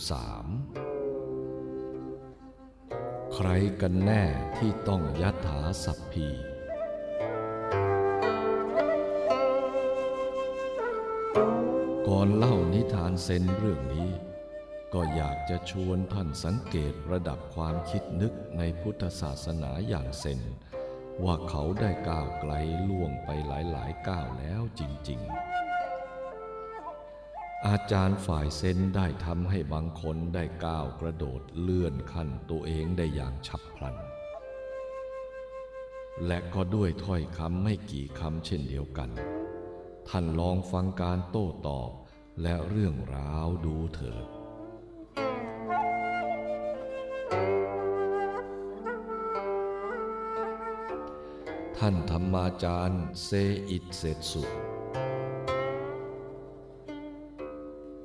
13 ใครกันแน่ที่ต้องยัถาสัพพีก่อนเล่านิทานเซนเรื่องนี้ ก็อยากจะชวนท่านสังเกตระดับความคิดนึกในพุทธศาสนาอย่างเซนว่าเขาได้ก้าวไกลล่วงไปหลายๆก้าวแล้วจริง ๆ อาจารย์ฝ่ายเซนได้ทำให้บางคนได้ก้าวกระโดดเลื่อนขั้นตัวเองได้อย่างฉับพลัน และก็ด้วยถ้อยคำไม่กี่คำเช่นเดียวกัน ท่านลองฟังการโต้ตอบและเรื่องราวดูเถิดท่านธรรมาจารย์เซอิดเสร็จสุ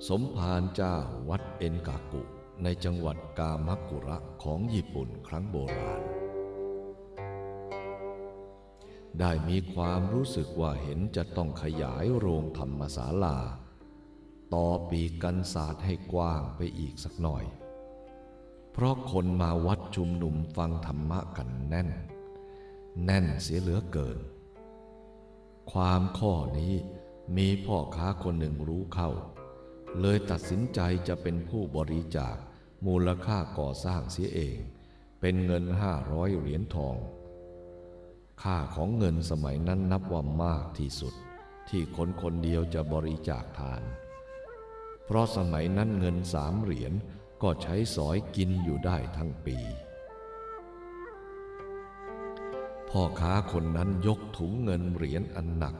สมภารเจ้าวัดเอ็นกากุ ในจังหวัดกามกุระของญี่ปุ่นครั้งโบราณ ได้มีความรู้สึกว่าเห็นจะต้องขยายโรงธรรมศาลา ต่อปีกกันศาสตร์ให้กว้างไปอีกสักหน่อย เพราะคนมาวัดชุมนุมฟังธรรมะกันแน่น แน่นเสียเหลือเกิน ความข้อนี้มีพ่อค้าคนหนึ่งรู้เข้า เลยตัดสินใจจะเป็นผู้บริจาคมูลค่าก่อสร้างเสียเอง เป็นเงินห้าร้อยเหรียญทอง ค่าของเงินสมัยนั้นนับว่ามากที่สุด ที่คนคนเดียวจะบริจาคทาน เพราะสมัยนั้นเงินสามเหรียญก็ใช้สอยกินอยู่ได้ทั้งปีพ่อค้าคนนั้นยกถุงเงินเหรียญอันหนัก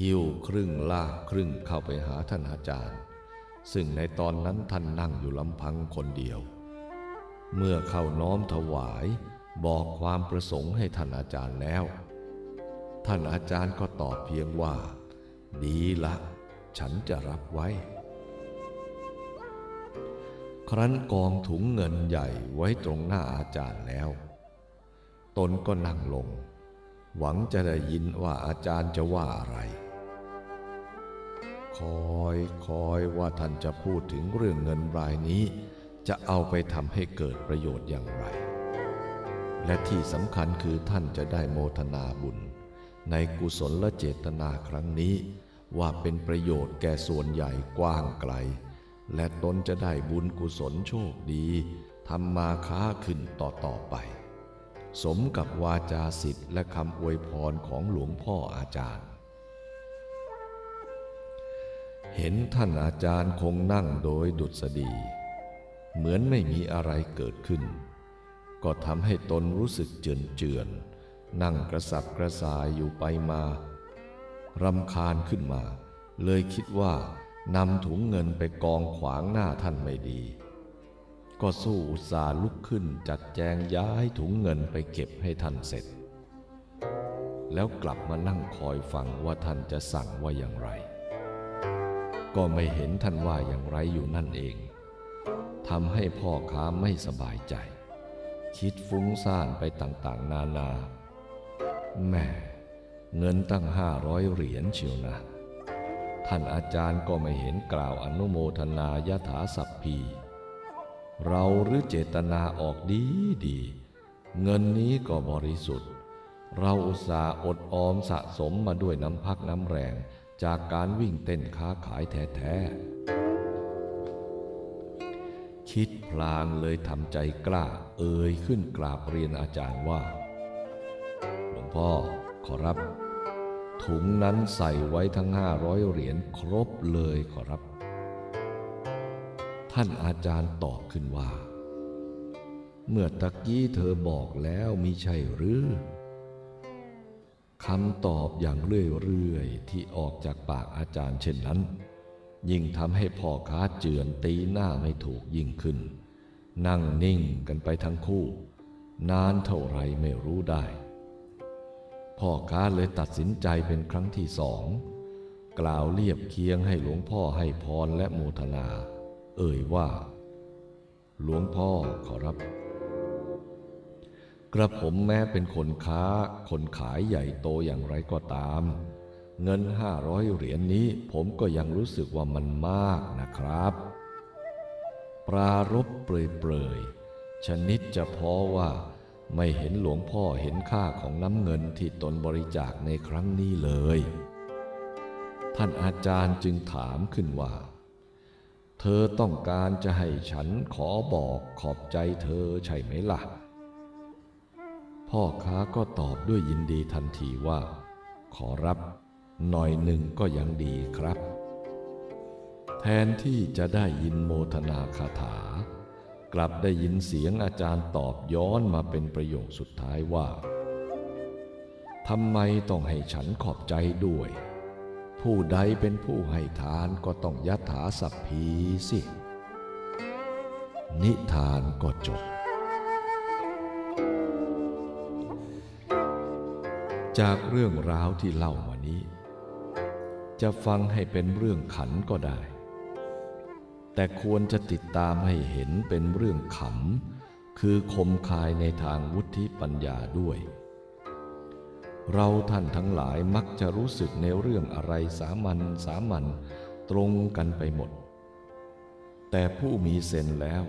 หิ้วครึ่งลากครึ่งเข้าไปหาท่านอาจารย์ ซึ่งในตอนนั้นท่านนั่งอยู่ลำพังคนเดียว เมื่อเข้าน้อมถวายบอกความประสงค์ให้ท่านอาจารย์แล้ว ท่านอาจารย์ก็ตอบเพียงว่า ดีละฉันจะรับไว้ ครั้นกองถุงเงินใหญ่ไว้ตรงหน้าอาจารย์แล้ว ตนก็นั่งลง หวังจะได้ยินว่าอาจารย์จะว่าอะไร คอยคอยว่าท่านจะพูดถึงเรื่องเงินรายนี้ จะเอาไปทำให้เกิดประโยชน์อย่างไร และที่สำคัญคือท่านจะได้โมทนาบุญ ในกุศลและเจตนาครั้งนี้ ว่าเป็นประโยชน์แก่ส่วนใหญ่กว้างไกล และตนจะได้บุญกุศลโชคดีทำมาค้าขึ้นต่อต่อไป สมกับวาจาสิทธิ์และคำอวยพรของหลวงพ่ออาจารย์ เห็นท่านอาจารย์คงนั่งโดยดุษฎี เหมือนไม่มีอะไรเกิดขึ้น ก็ทำให้ตนรู้สึกเจือนเจือน นั่งกระสับกระส่ายอยู่ไปมารำคาญขึ้นมา เลยคิดว่านำถุงเงินไปกองขวางหน้าท่านไม่ดี ก็สู้อุตส่าห์ลุกขึ้นจัดแจงย้ายถุงเงินไปเก็บให้ท่านเสร็จ แล้วกลับมานั่งคอยฟังว่าท่านจะสั่งว่าอย่างไร ก็ไม่เห็นท่านว่าอย่างไรอยู่นั่นเองทำให้พ่อค้าไม่สบายใจ คิดฟุ้งซ่านไปต่างๆ นานา แม่เงินตั้งห้าร้อยเหรียญเชียวนะ ท่านอาจารย์ก็ไม่เห็นกล่าวอนุโมทนายถาสัพพี เราหรือเจตนาออกดีดี เงินนี้ก็บริสุทธิ์ เราอุตส่าห์อดออมสะสมมาด้วยน้ำพักน้ำแรง จากการวิ่งเต้นค้าขายแท้ๆ คิดพลางเลยทำใจกล้าเอ่ยขึ้นกราบเรียนอาจารย์ว่า หลวงพ่อขอรับ ถุงนั้นใส่ไว้ทั้งห้าร้อยเหรียญครบเลยขอรับ ท่านอาจารย์ตอบขึ้นว่า เมื่อตะกี้เธอบอกแล้วมิใช่หรือ คำตอบอย่างเรื่อยๆที่ออกจากปากอาจารย์เช่นนั้น ยิ่งทำให้พ่อค้าเจือนตีหน้าไม่ถูกยิ่งขึ้น นั่งนิ่งกันไปทั้งคู่ นานเท่าไรไม่รู้ได้ พ่อค้าเลยตัดสินใจเป็นครั้งที่สอง กล่าวเรียบเคียงให้หลวงพ่อให้พรและโมทนา เอ่ยว่า หลวงพ่อขอรับ กระผมแม้เป็นคนค้า คนขายใหญ่โตอย่างไรก็ตาม เงินห้าร้อยเหรียญนนี้ผมก็ยังรู้สึกว่ามันมากนะครับ ปรารบเปรยๆ ชนิดจะพอว่า ไม่เห็นหลวงพ่อเห็นค่าของน้ำเงินที่ตนบริจาคในครั้งนี้เลย ท่านอาจารย์จึงถามขึ้นว่าเธอต้องการจะให้ฉันขอบอกขอบใจเธอใช่ไหมล่ะ พ่อค้าก็ตอบด้วยยินดีทันทีว่า ขอรับ หน่อยหนึ่งก็ยังดีครับ แทนที่จะได้ยินโมทนาคาถา กลับได้ยินเสียงอาจารย์ตอบย้อนมาเป็นประโยคสุดท้ายว่าทำไมต้องให้ฉันขอบใจด้วย ผู้ใดเป็นผู้ให้ทานก็ต้องยัถาสัพพีสิ นิทานก็จบ จากเรื่องราวที่เล่ามานี้ จะฟังให้เป็นเรื่องขันก็ได้ แต่ควรจะติดตามให้เห็นเป็นเรื่องขำคือคมคายในทางวุฒิปัญญาด้วย เราท่านทั้งหลายมักจะรู้สึกในเรื่องอะไรสามัญสามัญตรงกันไปหมด แต่ผู้มีเซนแล้ว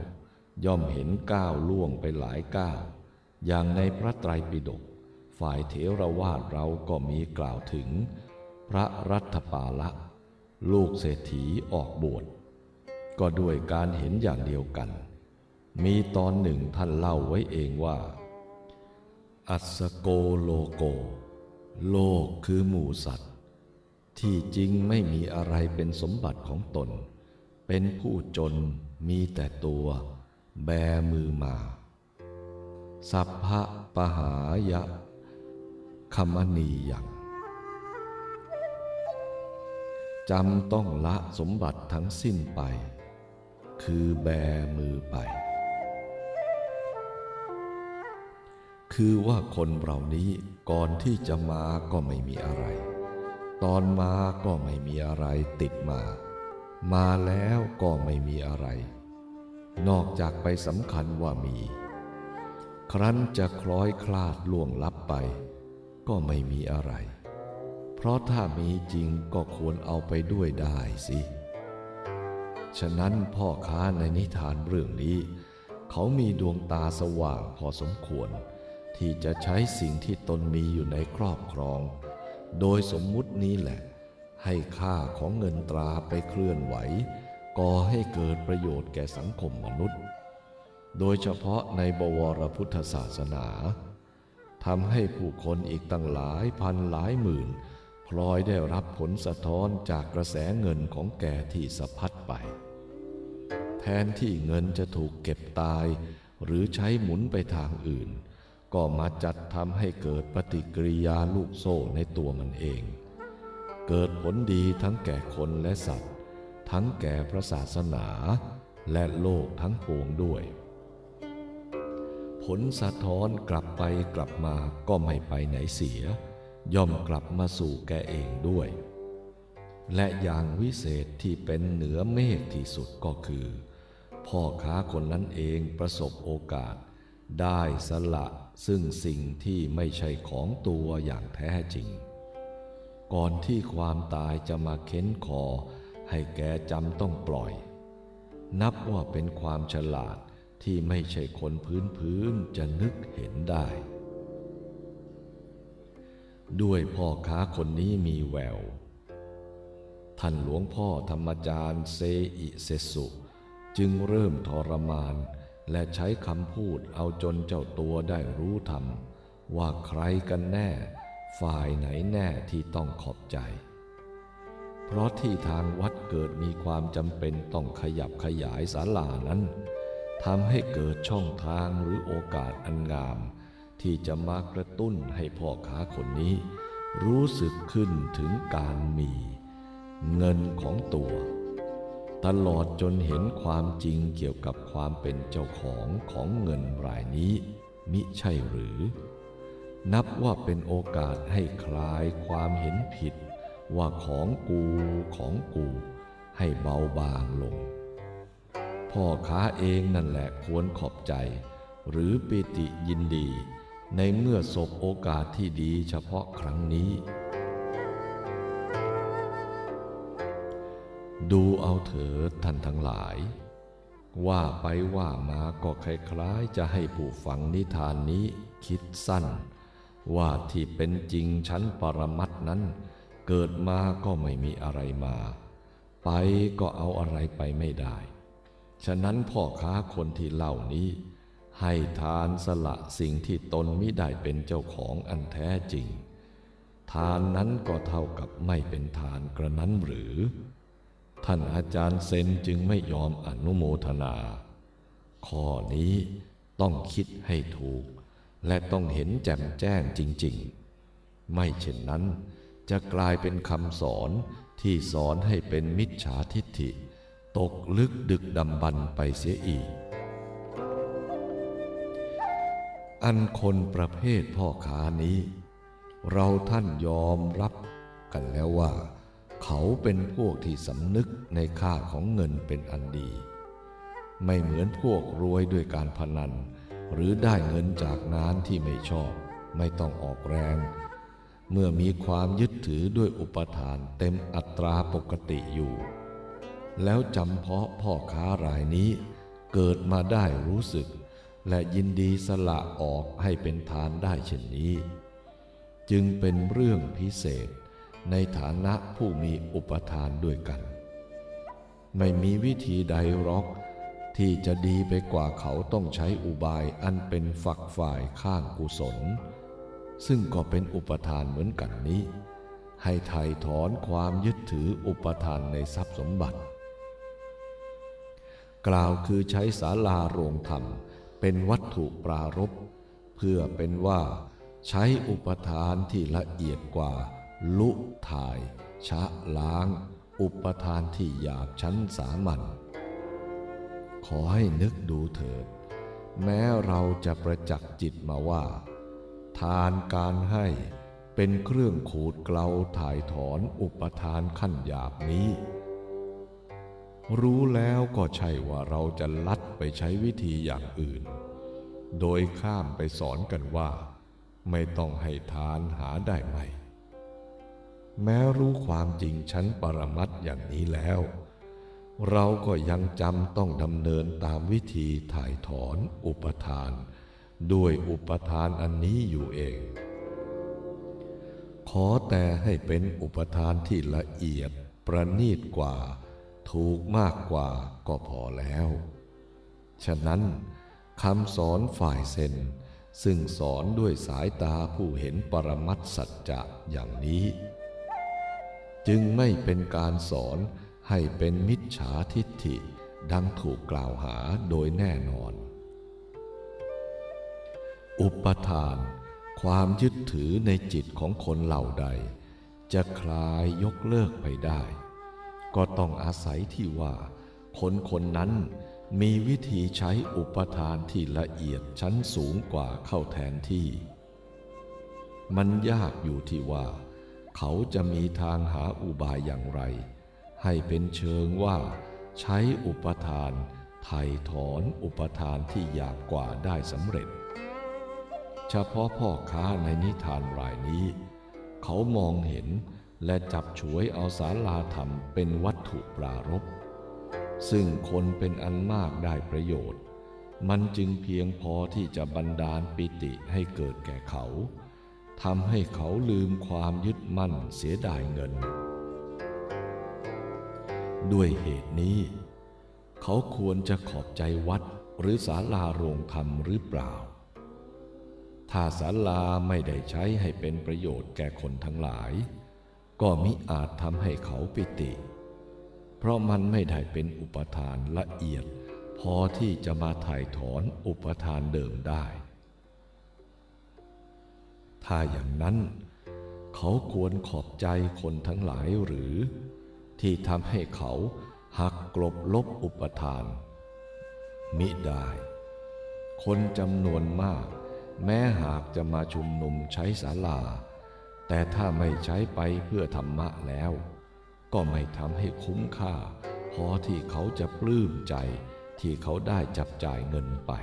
ย่อมเห็นก้าวล่วงไปหลายก้าวอย่างในพระไตรปิฎก ฝ่ายเถรวาทเราก็มีกล่าวถึง พระรัฐปาละ ลูกเศรษฐีออกบวชก็ด้วยการเห็นอย่างเดียวกัน มีตอนหนึ่งท่านเล่าไว้เองว่า อัสโกโลโก โลกคือหมู่สัตว์ ที่จริงไม่มีอะไรเป็นสมบัติของตน เป็นผู้จนมีแต่ตัว แบมือมา สัพพะปหายะ คมณียังจำต้องละสมบัติทั้งสิ้นไป คือแบมือไป คือว่าคนเรานี้ก่อนที่จะมาก็ไม่มีอะไร ตอนมาก็ไม่มีอะไรติดมา มาแล้วก็ไม่มีอะไร นอกจากไปสำคัญว่ามี ครั้นจะคล้อยคลาดล่วงลับไป ก็ไม่มีอะไร เพราะถ้ามีจริงก็ควรเอาไปด้วยได้สิ ฉะนั้นพ่อค้าในนิทานเรื่องนี้ เขามีดวงตาสว่างพอสมควร ที่จะใช้สิ่งที่ตนมีอยู่ในครอบครอง โดยสมมุตินี้แหละ ให้ค่าของเงินตราไปเคลื่อนไหวก่อให้เกิดประโยชน์แก่สังคมมนุษย์ โดยเฉพาะในบวรพุทธศาสนา ทำให้ผู้คนอีกตั้งหลายพันหลายหมื่น พลอยได้รับผลสะท้อนจากกระแสเงินของแกที่สะพัดไป แทนที่เงินจะถูกเก็บตาย หรือใช้หมุนไปทางอื่น ก็มาจัดทำให้เกิดปฏิกิริยาลูกโซ่ในตัวมันเอง เกิดผลดีทั้งแก่คนและสัตว์ ทั้งแก่พระศาสนา และโลกทั้งปวงด้วย ผลสะท้อนกลับไปกลับมาก็ไม่ไปไหนเสีย ย่อมกลับมาสู่แกเองด้วย และอย่างวิเศษที่เป็นเหนือเมฆที่สุดก็คือ พ่อค้าคนนั้นเองประสบโอกาส ได้สละซึ่งสิ่งที่ไม่ใช่ของตัวอย่างแท้จริง ก่อนที่ความตายจะมาเค้นคอ ให้แกจำต้องปล่อย นับว่าเป็นความฉลาด ที่ไม่ใช่คนพื้นพื้นจะนึกเห็นได้ ด้วยพ่อค้าคนนี้มีแวว ท่านหลวงพ่อธรรมจารย์เซอิเซสุจึงเริ่มทรมานและใช้คำพูดเอาจนเจ้าตัวได้รู้ธรรม ว่าใครกันแน่ ฝ่ายไหนแน่ที่ต้องขอบใจ เพราะที่ทางวัดเกิดมีความจำเป็นต้องขยับขยายศาลานั้น ทำให้เกิดช่องทางหรือโอกาสอันงาม ที่จะมากระตุ้นให้พ่อค้าคนนี้ รู้สึกขึ้นถึงการมี เงินของตัว ตลอดจนเห็นความจริงเกี่ยวกับความเป็นเจ้าของของเงินรายนี้ มิใช่หรือ นับว่าเป็นโอกาสให้คลายความเห็นผิด ว่าของกูของกูให้เบาบางลง พ่อค้าเองนั่นแหละควรขอบใจ หรือปิติยินดี ในเมื่อสบโอกาสที่ดีเฉพาะครั้งนี้ ดูเอาเถิดท่านทั้งหลาย ว่าไปว่ามาก็คล้ายๆจะให้ผู้ฟังนิทานนี้คิดสั้น ว่าที่เป็นจริงชั้นปรมัตนั้น เกิดมาก็ไม่มีอะไรมา ไปก็เอาอะไรไปไม่ได้ ฉะนั้นพ่อค้าคนที่เล่านี้ ให้ทานสละสิ่งที่ตนมิได้เป็นเจ้าของอันแท้จริง ทานนั้นก็เท่ากับไม่เป็นทานกระนั้นหรือ ท่านอาจารย์เซนจึงไม่ยอมอนุโมทนา ข้อนี้ต้องคิดให้ถูก และต้องเห็นแจ่มแจ้งจริง ๆ ไม่เช่นนั้นจะกลายเป็นคำสอนที่สอนให้เป็นมิจฉาทิฏฐิ ตกลึกดึกดำบรรไปเสียอีก อันคนประเภทพ่อค้านี้ เราท่านยอมรับกันแล้วว่า เขาเป็นพวกที่สำนึกในค่าของเงินเป็นอันดี ไม่เหมือนพวกรวยด้วยการพนัน หรือได้เงินจากงานที่ไม่ชอบ ไม่ต้องออกแรง เมื่อมีความยึดถือด้วยอุปทานเต็มอัตราปกติอยู่ แล้วจำเพาะพ่อค้ารายนี้ เกิดมาได้รู้สึก และยินดีสละออกให้เป็นทานได้เช่นนี้ จึงเป็นเรื่องพิเศษในฐานะผู้มีอุปทานด้วยกัน ไม่มีวิธีใดหรอกที่จะดีไปกว่าเขาต้องใช้อุบายอันเป็นฝักฝ่ายข้างกุศล ซึ่งก็เป็นอุปทานเหมือนกันนี้ ให้ไถ่ถอนความยึดถืออุปทานในทรัพย์สมบัติ กล่าวคือใช้ศาลาโรงธรรม เป็นวัตถุปรารบเพื่อเป็นว่า ใช้อุปทานที่ละเอียดกว่า ลุถ่าย ชะล้าง อุปทานที่หยาบชั้นสามัญขอให้นึกดูเถิด แม้เราจะประจักษ์จิตมาว่า ทานการให้เป็นเครื่องขูดเกลาถ่ายถอนอุปทานขั้นหยาบนี้ รู้แล้วก็ใช่ว่าเราจะลัดไปใช้วิธีอย่างอื่น โดยข้ามไปสอนกันว่า ไม่ต้องให้ทานหาได้ไหม แม้รู้ความจริงชั้นปรมัตถ์อย่างนี้แล้ว เราก็ยังจำต้องดำเนินตามวิธีถ่ายถอนอุปทาน ด้วยอุปทานอันนี้อยู่เอง ขอแต่ให้เป็นอุปทานที่ละเอียดประณีตกว่า ถูกมากกว่าก็พอแล้ว ฉะนั้นคำสอนฝ่ายเซนซึ่งสอนด้วยสายตาผู้เห็นปรมัตสัจจะอย่างนี้ จึงไม่เป็นการสอนให้เป็นมิจฉาทิฏฐิดังถูกกล่าวหาโดยแน่นอน อุปทาน ความยึดถือในจิตของคนเหล่าใด จะคลายยกเลิกไปได้ ก็ต้องอาศัยที่ว่า คนคนนั้นมีวิธีใช้อุปทานที่ละเอียดชั้นสูงกว่าเข้าแทนที่ มันยากอยู่ที่ว่า เขาจะมีทางหาอุบายอย่างไร ให้เป็นเชิงว่า ใช้อุปทานไถ่ถอนอุปทานที่ยากกว่าได้สำเร็จ เฉพาะพ่อค้าในนิทานรายนี้ เขามองเห็น และจับฉวยเอาสาลาธรรมเป็นวัตถุปรารภซึ่งคนเป็นอันมากได้ประโยชน์ มันจึงเพียงพอที่จะบันดาลปิติให้เกิดแก่เขาทำให้เขาลืมความยึดมั่นเสียดายเงิน ด้วยเหตุนี้ เขาควรจะขอบใจวัดหรือศาลาโรงธรรมหรือเปล่า ถ้าศาลาไม่ได้ใช้ให้เป็นประโยชน์แก่คนทั้งหลาย ก็มิอาจทำให้เขาปิติ เพราะมันไม่ได้เป็นอุปทานละเอียด พอที่จะมาถ่ายถอนอุปทานเดิมได้ ถ้าอย่างนั้น เขาควรขอบใจคนทั้งหลายหรือ ที่ทำให้เขาหักกลบลบอุปทาน มิได้ คนจำนวนมาก แม้หากจะมาชุมนุมใช้ศาลา แต่ถ้าไม่ใช้ไปเพื่อธรรมะแล้ว ก็ไม่ทำให้คุ้มค่า พอที่เขาจะปลื้มใจที่เขาได้จับจ่ายเงินไป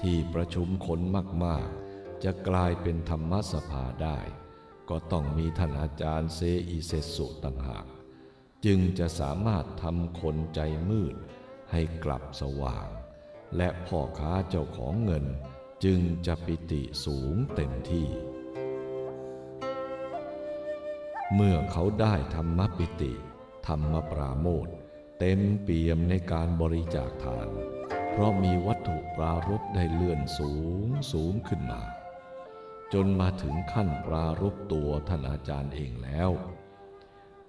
ที่ประชุมคนมากๆ จะกลายเป็นธรรมสภาได้ ก็ต้องมีท่านอาจารย์เซอิเซสุต่างหาก จึงจะสามารถทำคนใจมืดให้กลับสว่าง และพ่อค้าเจ้าของเงินจึงจะปิติสูงเต็มที่ เมื่อเขาได้ธรรมปิติ ธรรมปราโมทเต็มเปี่ยมในการบริจาคทาน เพราะมีวัตถุปรารบได้เลื่อนสูงสูงขึ้นมา จนมาถึงขั้นปรารบตัวท่านอาจารย์เองแล้ว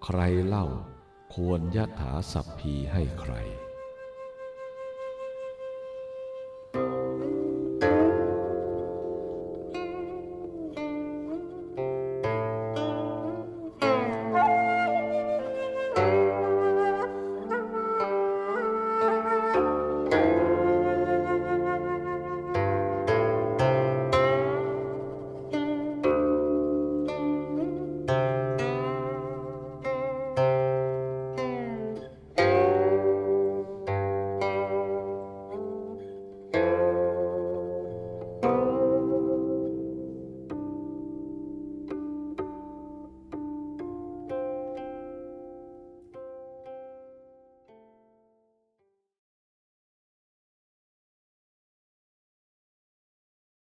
ใครเล่าควรยะถาสัพพีให้ใคร